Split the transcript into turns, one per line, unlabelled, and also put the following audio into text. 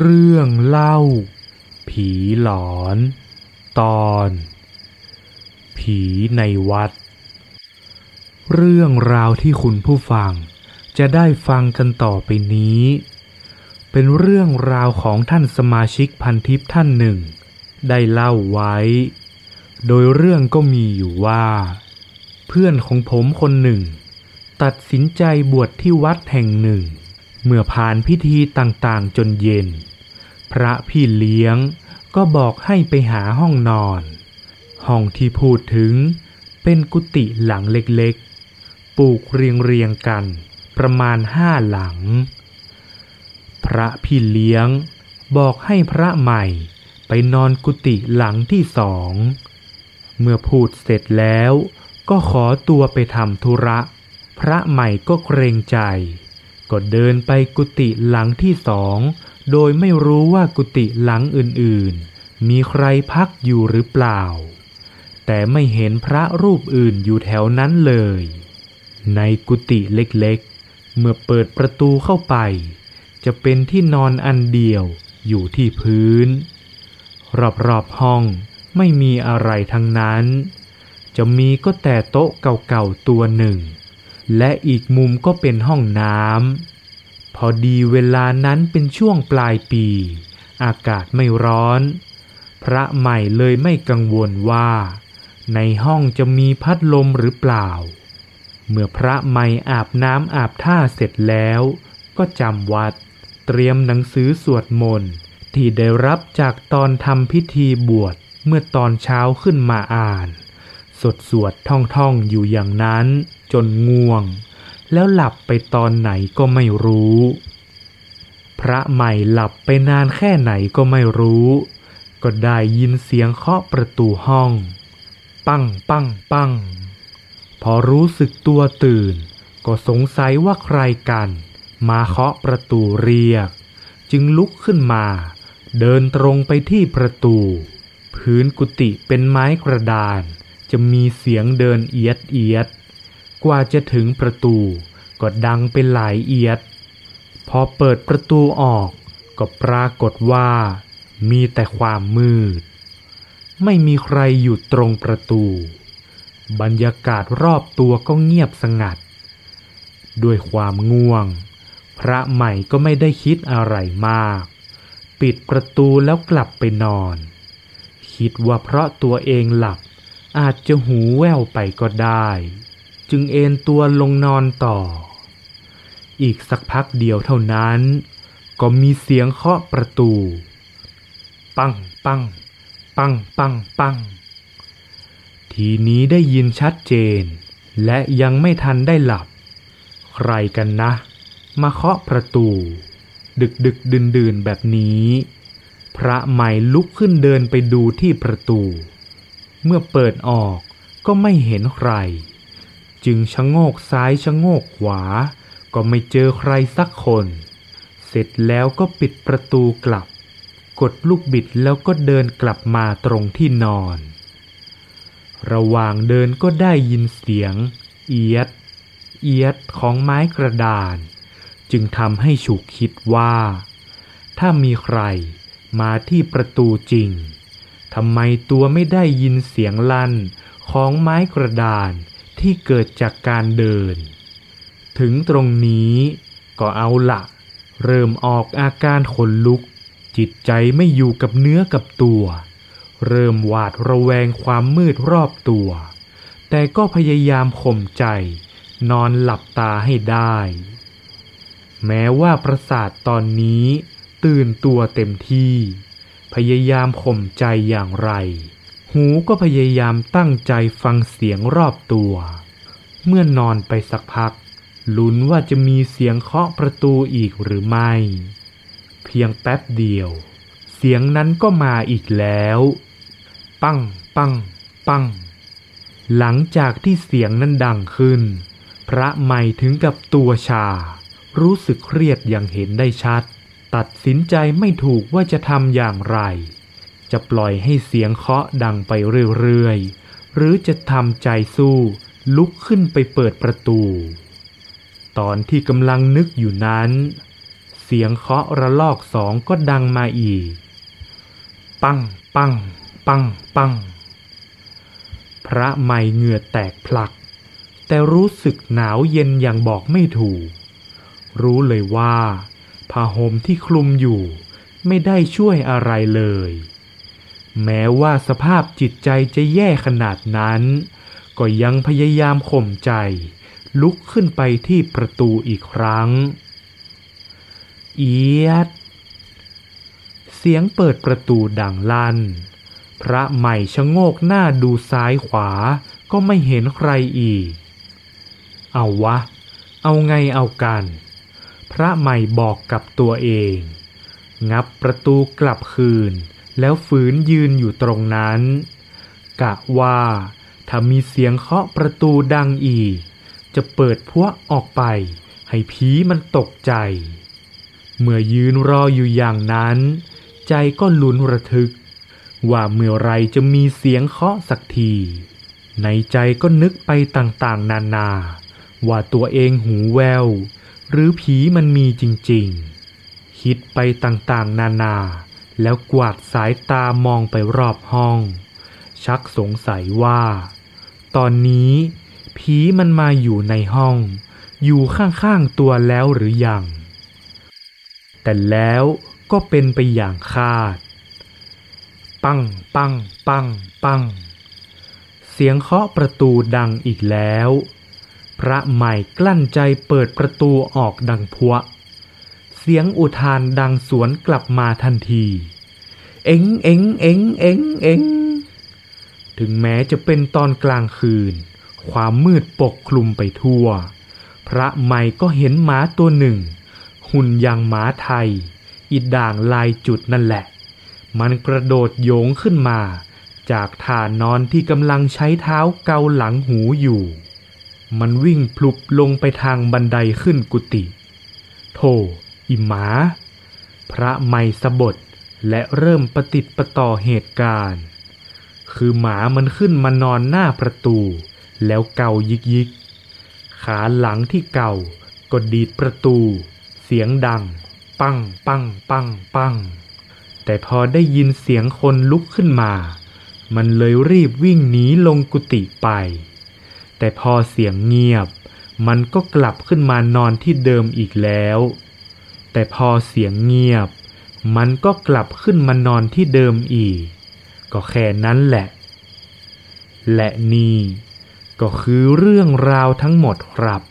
เรื่องเล่า ผีหลอน ตอน ผีในวัด เรื่องราวที่คุณผู้ฟังจะได้ฟังกันต่อไปนี้ เป็นเรื่องราวของท่านสมาชิกพันทิพย์ท่านหนึ่ง ได้เล่าไว้ โดยเรื่องก็มีอยู่ว่า เพื่อนของผมคนหนึ่ง ตัดสินใจบวชที่วัดแห่งหนึ่ง เมื่อผ่านพิธีต่างๆจนเย็น พระพี่เลี้ยงก็บอกให้ไปหาห้องนอน ห้องที่พูดถึงเป็นกุฏิหลังเล็กๆ ปลูกเรียงเรียงๆกันประมาณห้าหลัง พระพี่เลี้ยงบอกให้พระใหม่ไปนอนกุฏิหลังที่สอง เมื่อพูดเสร็จแล้วก็ขอตัวไปทำธุระ พระใหม่ก็เกรงใจ ก็เดินไปกุฏิหลังที่สอง โดยไม่รู้ว่ากุฏิหลังอื่นๆ มีใครพักอยู่หรือเปล่า แต่ไม่เห็นพระรูปอื่นอยู่แถวนั้นเลย ในกุฏิเล็กๆ เมื่อเปิดประตูเข้าไป จะเป็นที่นอนอันเดียวอยู่ที่พื้น รอบๆห้องไม่มีอะไรทั้งนั้น จะมีก็แต่โต๊ะเก่าๆตัวหนึ่ง และอีกมุมก็เป็นห้องน้ำ พอดีเวลานั้นเป็นช่วงปลายปี อากาศไม่ร้อน พระใหม่เลยไม่กังวลว่า ในห้องจะมีพัดลมหรือเปล่า เมื่อพระใหม่อาบน้ำอาบท่าเสร็จแล้ว ก็จำวัด เตรียมหนังสือสวดมนต์ที่ได้รับจากตอนทำพิธีบวชเมื่อตอนเช้าขึ้นมาอ่าน สดสวดท่องท่องอยู่อย่างนั้นจนง่วง แล้วหลับไปตอนไหนก็ไม่รู้ พระใหม่หลับไปนานแค่ไหนก็ไม่รู้ ก็ได้ยินเสียงเคาะประตูห้อง ปั้งปั้งปั้งพอรู้สึกตัวตื่น ก็สงสัยว่าใครกัน มาเคาะประตูเรียก จึงลุกขึ้นมา เดินตรงไปที่ประตู พื้นกุฏิเป็นไม้กระดาน จะมีเสียงเดินเอียดเอียด กว่าจะถึงประตูก็ดังเป็นหลายเอียด พอเปิดประตูออกก็ปรากฏว่ามีแต่ความมืด ไม่มีใครอยู่ตรงประตู บรรยากาศรอบตัวก็เงียบสงัด ด้วยความง่วง พระใหม่ก็ไม่ได้คิดอะไรมาก ปิดประตูแล้วกลับไปนอน คิดว่าเพราะตัวเองหลับอาจจะหูแว่วไปก็ได้ จึงเอนตัวลงนอนต่อ อีกสักพักเดียวเท่านั้น ก็มีเสียงเคาะประตู ปังปัง ปังปังปัง ทีนี้ได้ยินชัดเจน และยังไม่ทันได้หลับ ใครกันนะ มาเคาะประตู ดึกดึกดื่นดื่นแบบนี้ พระใหม่ลุกขึ้นเดินไปดูที่ประตู เมื่อเปิดออกก็ไม่เห็นใคร จึงชะโงกซ้ายชะโงกขวา ก็ไม่เจอใครสักคน เสร็จแล้วก็ปิดประตูกลับ กดลูกบิดแล้วก็เดินกลับมาตรงที่นอน ระหว่างเดินก็ได้ยินเสียง เอียด เอียดของไม้กระดาน จึงทำให้ฉุกคิดว่า ถ้ามีใครมาที่ประตูจริงทำไมตัวไม่ได้ยินเสียงลั่นของไม้กระดาน ที่เกิดจากการเดิน ถึงตรงนี้ก็เอาละเริ่มออกอาการขนลุก จิตใจไม่อยู่กับเนื้อกับตัว เริ่มหวาดระแวงความมืดรอบตัว แต่ก็พยายามข่มใจ นอนหลับตาให้ได้ แม้ว่าประสาทตอนนี้ตื่นตัวเต็มที่ พยายามข่มใจอย่างไร หูก็พยายามตั้งใจฟังเสียงรอบตัว เมื่อนอนไปสักพัก ลุ้นว่าจะมีเสียงเคาะประตูอีกหรือไม่ เพียงแป๊บเดียว เสียงนั้นก็มาอีกแล้ว ปังปังปัง หลังจากที่เสียงนั้นดังขึ้น พระใหม่ถึงกับตัวชา รู้สึกเครียดอย่างเห็นได้ชัด ตัดสินใจไม่ถูกว่าจะทำอย่างไร จะปล่อยให้เสียงเคาะดังไปเรื่อยๆ หรือจะทำใจสู้ลุกขึ้นไปเปิดประตู ตอนที่กำลังนึกอยู่นั้น เสียงเคาะระลอกสองก็ดังมาอีก ปังปังปังปังพระไม่เหงื่อแตกพลัก แต่รู้สึกหนาวเย็นอย่างบอกไม่ถูก รู้เลยว่าผ้าห่มที่คลุมอยู่ไม่ได้ช่วยอะไรเลย แม้ว่าสภาพจิตใจจะแย่ขนาดนั้น ก็ยังพยายามข่มใจ ลุกขึ้นไปที่ประตูอีกครั้ง เอียด เสียงเปิดประตูดังลั่น พระใหม่ชะโงกหน้าดูซ้ายขวาก็ไม่เห็นใครอีก เอาวะ เอาไงเอากัน พระใหม่บอกกับตัวเอง งับประตูกลับคืน แล้วฝืนยืนอยู่ตรงนั้น กะว่าถ้ามีเสียงเคาะประตูดังอีก จะเปิดพวกออกไป ให้ผีมันตกใจ เมื่อยืนรออยู่อย่างนั้น ใจก็ลุ้นระทึก ว่าเมื่อไรจะมีเสียงเคาะสักที ในใจก็นึกไปต่างๆ นานา ว่าตัวเองหูแวว หรือผีมันมีจริงๆ คิดไปต่างๆ นานา แล้วกวาดสายตามองไปรอบห้อง ชักสงสัยว่า ตอนนี้ ผีมันมาอยู่ในห้อง อยู่ข้างๆตัวแล้วหรือยัง แต่แล้วก็เป็นไปอย่างคาด ปังปังปังปังเสียงเคาะประตูดังอีกแล้ว พระใหม่กลั้นใจเปิดประตูออกดังพวะ เสียงอุทานดังสวนกลับมาทันที เอ็งเอ็งเอ็งเอ็งเอ็งถึงแม้จะเป็นตอนกลางคืน ความมืดปกคลุมไปทั่ว พระใหม่ก็เห็นหมาตัวหนึ่ง หุ่นอย่างหมาไทย อีด่างลายจุดนั่นแหละ มันกระโดดโยงขึ้นมา จากท่านอนที่กำลังใช้เท้าเกาหลังหูอยู่ มันวิ่งพลุบลงไปทางบันไดขึ้นกุฏิโธ่ อิหมา พระไม่สะบดและเริ่มปฏิติประต่อเหตุการณ์ คือหมามันขึ้นมานอนหน้าประตู แล้วเกายิกยิก ขาหลังที่เก่าก็ดีดประตู เสียงดัง ปังปังปังปังแต่พอได้ยินเสียงคนลุกขึ้นมา มันเลยรีบวิ่งหนีลงกุฏิไป แต่พอเสียงเงียบ มันก็กลับขึ้นมานอนที่เดิมอีกแล้ว แต่พอเสียงเงียบ มันก็กลับขึ้นมานอนที่เดิมอีก ก็แค่นั้นแหละ และนี่ ก็คือเรื่องราวทั้งหมดครับ